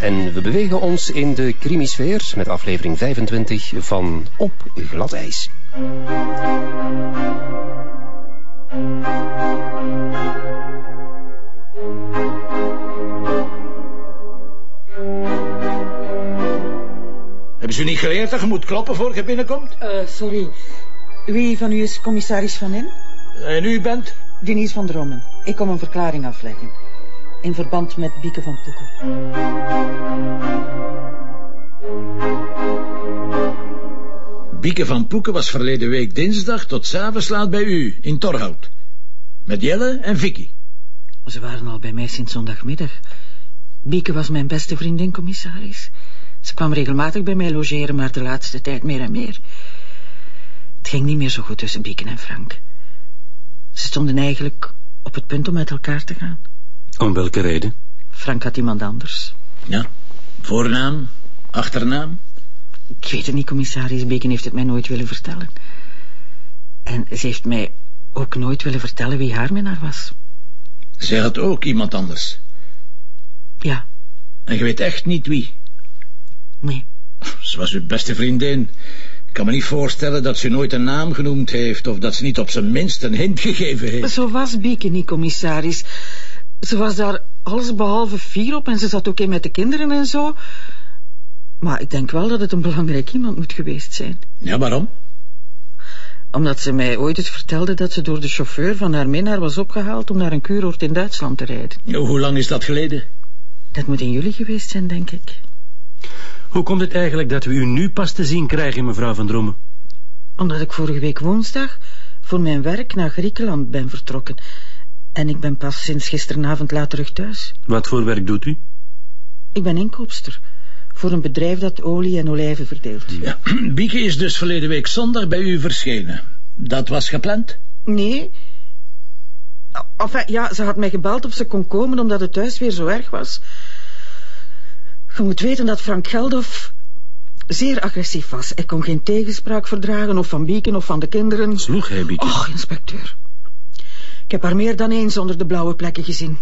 En we bewegen ons in de crimisfeer met aflevering 25 van Op glad ijs. Hebben ze niet geleerd dat je moet kloppen voor je binnenkomt? Uh, sorry. Wie van u is commissaris Van Hem? En u bent? Denise van Drommen. Ik kom een verklaring afleggen. In verband met Bieke van Poeken. Bieke van Poeken was verleden week dinsdag tot s'avonds laat bij u, in Torhout. Met Jelle en Vicky. Ze waren al bij mij sinds zondagmiddag. Bieke was mijn beste vriendin, commissaris. Ze kwam regelmatig bij mij logeren, maar de laatste tijd meer en meer. Het ging niet meer zo goed tussen Bieken en Frank. Ze stonden eigenlijk op het punt om met elkaar te gaan. Om welke reden? Frank had iemand anders. Ja, voornaam, achternaam? Ik weet het niet, commissaris. Beken heeft het mij nooit willen vertellen. En ze heeft mij ook nooit willen vertellen wie haar minnaar was. Zij had ook iemand anders? Ja. En je weet echt niet wie? Nee. Ze was uw beste vriendin. Ik kan me niet voorstellen dat ze nooit een naam genoemd heeft... of dat ze niet op zijn minst een hint gegeven heeft. Zo was Bieke niet, commissaris. Ze was daar allesbehalve fier op en ze zat ook in met de kinderen en zo. Maar ik denk wel dat het een belangrijk iemand moet geweest zijn. Ja, waarom? Omdat ze mij ooit eens vertelde dat ze door de chauffeur van haar minnaar was opgehaald om naar een kuuroord in Duitsland te rijden. Ja, hoe lang is dat geleden? Dat moet in juli geweest zijn, denk ik. Hoe komt het eigenlijk dat we u nu pas te zien krijgen, mevrouw Van Drommen? Omdat ik vorige week woensdag voor mijn werk naar Griekenland ben vertrokken. En ik ben pas sinds gisteravond laat terug thuis. Wat voor werk doet u? Ik ben inkoopster. Voor een bedrijf dat olie en olijven verdeelt. Ja, Bieke is dus verleden week zondag bij u verschenen. Dat was gepland? Nee. Enfin, ja, ze had mij gebeld of ze kon komen omdat het thuis weer zo erg was. Je moet weten dat Frank Geldof zeer agressief was. Hij kon geen tegenspraak verdragen, of van Bieken of van de kinderen. Sloeg hij Bieken? Och, inspecteur. Ik heb haar meer dan eens onder de blauwe plekken gezien.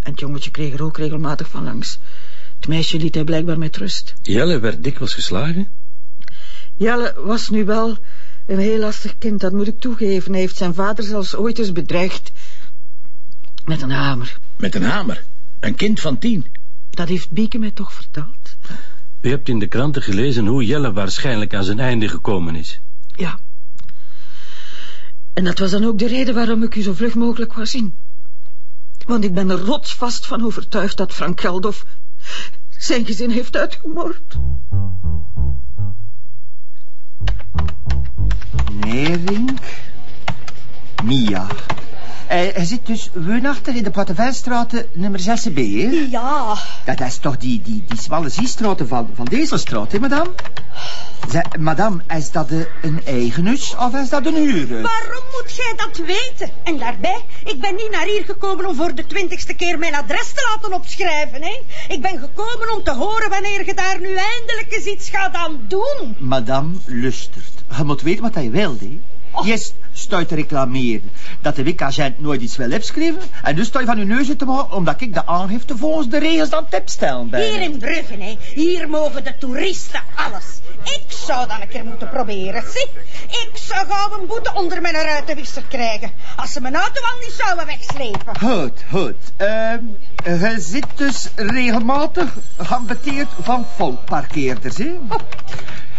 En het jongetje kreeg er ook regelmatig van langs. Het meisje liet hij blijkbaar met rust. Jelle werd dikwijls geslagen? Jelle was nu wel een heel lastig kind, dat moet ik toegeven. Hij heeft zijn vader zelfs ooit eens bedreigd. Met een hamer. Met een hamer? Een kind van tien? Dat heeft Bieke mij toch verteld. U hebt in de kranten gelezen hoe Jelle waarschijnlijk aan zijn einde gekomen is. Ja. En dat was dan ook de reden waarom ik u zo vlug mogelijk wou zien. Want ik ben er rotsvast van overtuigd dat Frank Geldof zijn gezin heeft uitgemoord. Nering. Mia. Hij, hij zit dus woonachtig in de Pattenvijnstraat nummer 6b, hè? Ja. Dat is toch die, die, die smalle ziestraat van, van deze straat, hè, madame? Zeg, madame, is dat een eigen huis of is dat een huurhuis? Waarom moet jij dat weten? En daarbij, ik ben niet naar hier gekomen om voor de twintigste keer mijn adres te laten opschrijven, hè? Ik ben gekomen om te horen wanneer je daar nu eindelijk eens iets gaat aan doen. Madame lustert. Je moet weten wat hij wil, hè? Oh. Je stuit te reclameren dat de wikagent nooit iets wil opschrijven en dus sta je van je neus te maken omdat ik de aangifte volgens de regels aan tip stellen ben. Hier in Brugge, hè. Hier mogen de toeristen alles. Ik zou dat een keer moeten proberen, zie. Ik zou gauw een boete onder mijn ruitenwisser krijgen. Als ze mijn auto al niet zouden wegslepen. Goed, goed. Ehm je zit dus regelmatig geambeteerd van volkparkeerders, hè?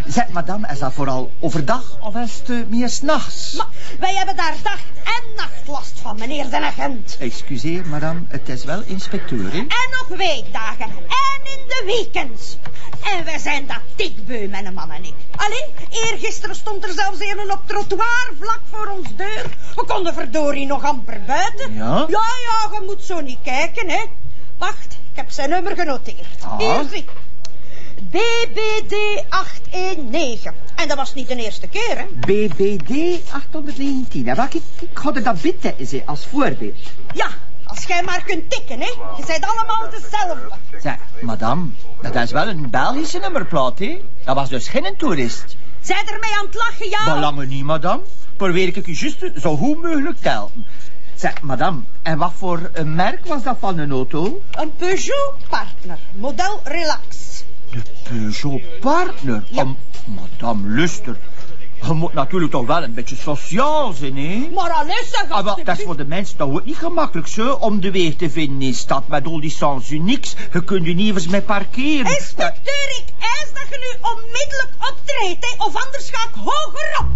Zeg, madame, is dat vooral overdag of is het eh, meer s'nachts? Maar wij hebben daar dag en nacht last van, meneer de agent. Excuseer, madame, het is wel inspecteur, hè? En op weekdagen. En in de weekends. En wij zijn dat dikbeu, mijn man en ik. Allee, eergisteren stond er zelfs een op trottoir vlak voor ons deur. We konden verdorie nog amper buiten. Ja? Ja, ja, je moet zo niet kijken, hè. Wacht, ik heb zijn nummer genoteerd. Ah. Hier, zie. BBD 819. En dat was niet de eerste keer, hè. BBD 819. En wat ik, er dat bitten ze als voorbeeld. Ja, als jij maar kunt tikken, hè. Je bent allemaal dezelfde. Zeg, madame, dat is wel een Belgische nummerplaat, hè? Dat was dus geen toerist. Zij er mij aan het lachen, ja? Belangen niet, madame. Probeer ik u juist zo goed mogelijk te helpen. Zeg, madame, en wat voor een merk was dat van een auto? Een Peugeot Partner, model Relax. De Partner? Ja. Oh, madame, luister. Je moet natuurlijk toch wel een beetje sociaal zijn, hè? Maar alles zeg Ah, dat is voor de mensen toch ook niet gemakkelijk, zo, om de weg te vinden in stad met al die sens unieks. Je kunt je niet eens mee parkeren. Inspecteur, ik eis dat je nu onmiddellijk optreedt, hè, of anders ga ik hoger op.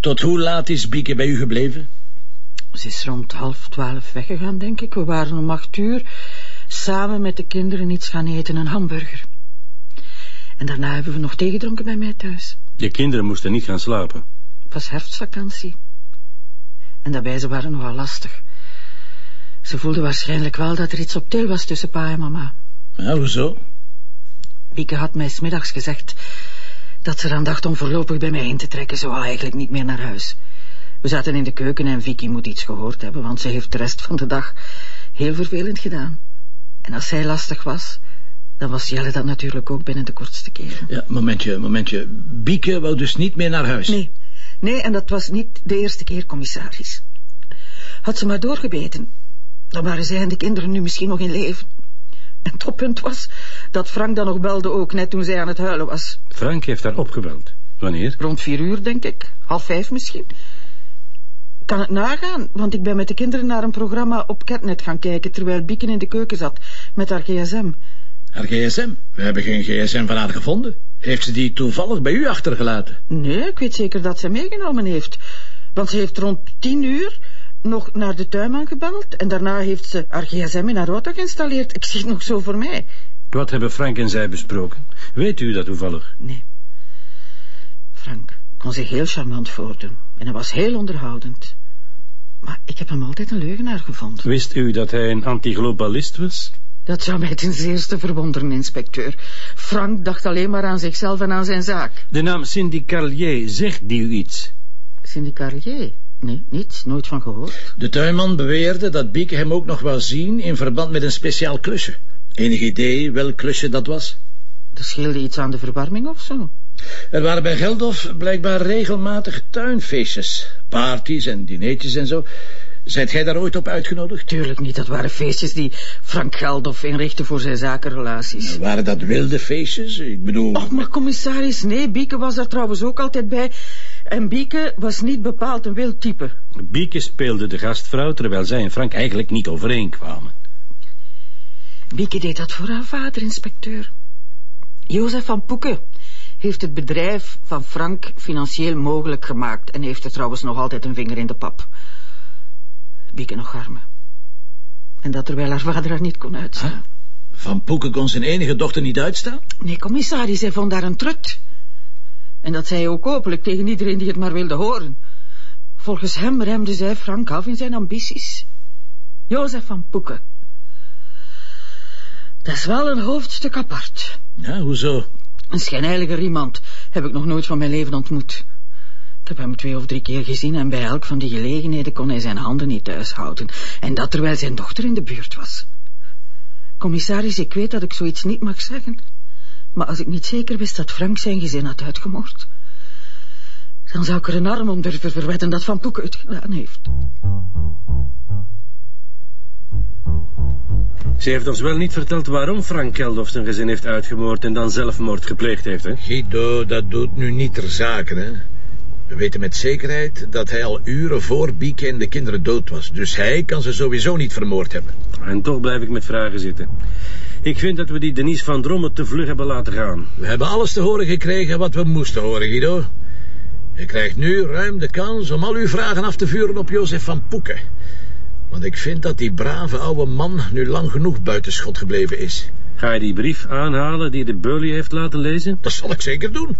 Tot hoe laat is Bieke bij u gebleven? Ze is rond half twaalf weggegaan, denk ik. We waren om acht uur samen met de kinderen iets gaan eten, een hamburger. En daarna hebben we nog thee gedronken bij mij thuis. Je kinderen moesten niet gaan slapen. Het was herfstvakantie. En daarbij ze waren nogal lastig. Ze voelden waarschijnlijk wel dat er iets op til was tussen pa en mama. Ja, hoezo? Bieke had mij smiddags gezegd dat ze eraan dacht om voorlopig bij mij in te trekken. Ze wou eigenlijk niet meer naar huis. We zaten in de keuken en Vicky moet iets gehoord hebben, want ze heeft de rest van de dag heel vervelend gedaan. En als zij lastig was, dan was Jelle dat natuurlijk ook binnen de kortste keren. Ja, momentje, momentje. Bieke wou dus niet meer naar huis. Nee, nee, en dat was niet de eerste keer, commissaris. Had ze maar doorgebeten, dan waren zij en de kinderen nu misschien nog in leven. En het toppunt was dat Frank dan nog belde ook, net toen zij aan het huilen was. Frank heeft haar opgebeld. Wanneer? Rond vier uur, denk ik. Half vijf misschien. Ik Kan het nagaan, want ik ben met de kinderen naar een programma op Catnet gaan kijken, terwijl Bieken in de keuken zat, met haar gsm. Haar gsm? We hebben geen gsm van haar gevonden. Heeft ze die toevallig bij u achtergelaten? Nee, ik weet zeker dat ze meegenomen heeft. Want ze heeft rond tien uur nog naar de tuinman gebeld en daarna heeft ze haar gsm in haar auto geïnstalleerd. Ik zie het nog zo voor mij. Wat hebben Frank en zij besproken? Weet u dat toevallig? Nee. Frank kon zich heel charmant voordoen en hij was heel onderhoudend. Maar ik heb hem altijd een leugenaar gevonden. Wist u dat hij een antiglobalist was? Dat zou mij ten zeerste verwonderen, inspecteur. Frank dacht alleen maar aan zichzelf en aan zijn zaak. De naam Cindy Carlier, zegt die u iets? Cindy? Nee, niets, nooit van gehoord. De tuinman beweerde dat Bieke hem ook nog wou zien in verband met een speciaal klusje. Enig idee welk klusje dat was? Er scheelde iets aan de verwarming of zo. Er waren bij Geldof blijkbaar regelmatig tuinfeestjes, parties en dineetjes en zo. Zijt gij daar ooit op uitgenodigd? Tuurlijk niet, dat waren feestjes die Frank Geldof inrichtte voor zijn zakenrelaties. Waren dat wilde feestjes? Ik bedoel... Och, maar commissaris, nee, Bieke was daar trouwens ook altijd bij. En Bieke was niet bepaald een wild type. Bieke speelde de gastvrouw, terwijl zij en Frank eigenlijk niet overeenkwamen. Bieke deed dat voor haar vader, inspecteur. Jozef van Poeken heeft het bedrijf van Frank financieel mogelijk gemaakt en heeft er trouwens nog altijd een vinger in de pap. Bieke nog arme. En dat terwijl haar vader haar niet kon uitstaan. Van Poeken kon zijn enige dochter niet uitstaan? Nee, commissaris, hij vond daar een trut. En dat zei hij ook openlijk tegen iedereen die het maar wilde horen. Volgens hem remde zij Frank af in zijn ambities. Jozef van Poeken. Dat is wel een hoofdstuk apart. Ja, hoezo? Een schijnheilige iemand heb ik nog nooit van mijn leven ontmoet. Ik heb hem twee of drie keer gezien en bij elk van die gelegenheden kon hij zijn handen niet thuis houden. En dat terwijl zijn dochter in de buurt was. Commissaris, ik weet dat ik zoiets niet mag zeggen. Maar als ik niet zeker wist dat Frank zijn gezin had uitgemoord... dan zou ik er een arm om durven verwetten dat Van Poek het gedaan heeft. Ze heeft ons wel niet verteld waarom Frank Geldof zijn gezin heeft uitgemoord en dan zelfmoord gepleegd heeft, hè? Guido, dat doet nu niet ter zake, hè? We weten met zekerheid dat hij al uren voor Bieke en de kinderen dood was. Dus hij kan ze sowieso niet vermoord hebben. En toch blijf ik met vragen zitten. Ik vind dat we die Denise van Drommen te vlug hebben laten gaan. We hebben alles te horen gekregen wat we moesten horen, Guido. Je krijgt nu ruim de kans om al uw vragen af te vuren op Jozef van Poeken. Want ik vind dat die brave oude man nu lang genoeg buitenschot gebleven is. Ga je die brief aanhalen die de Burley heeft laten lezen? Dat zal ik zeker doen.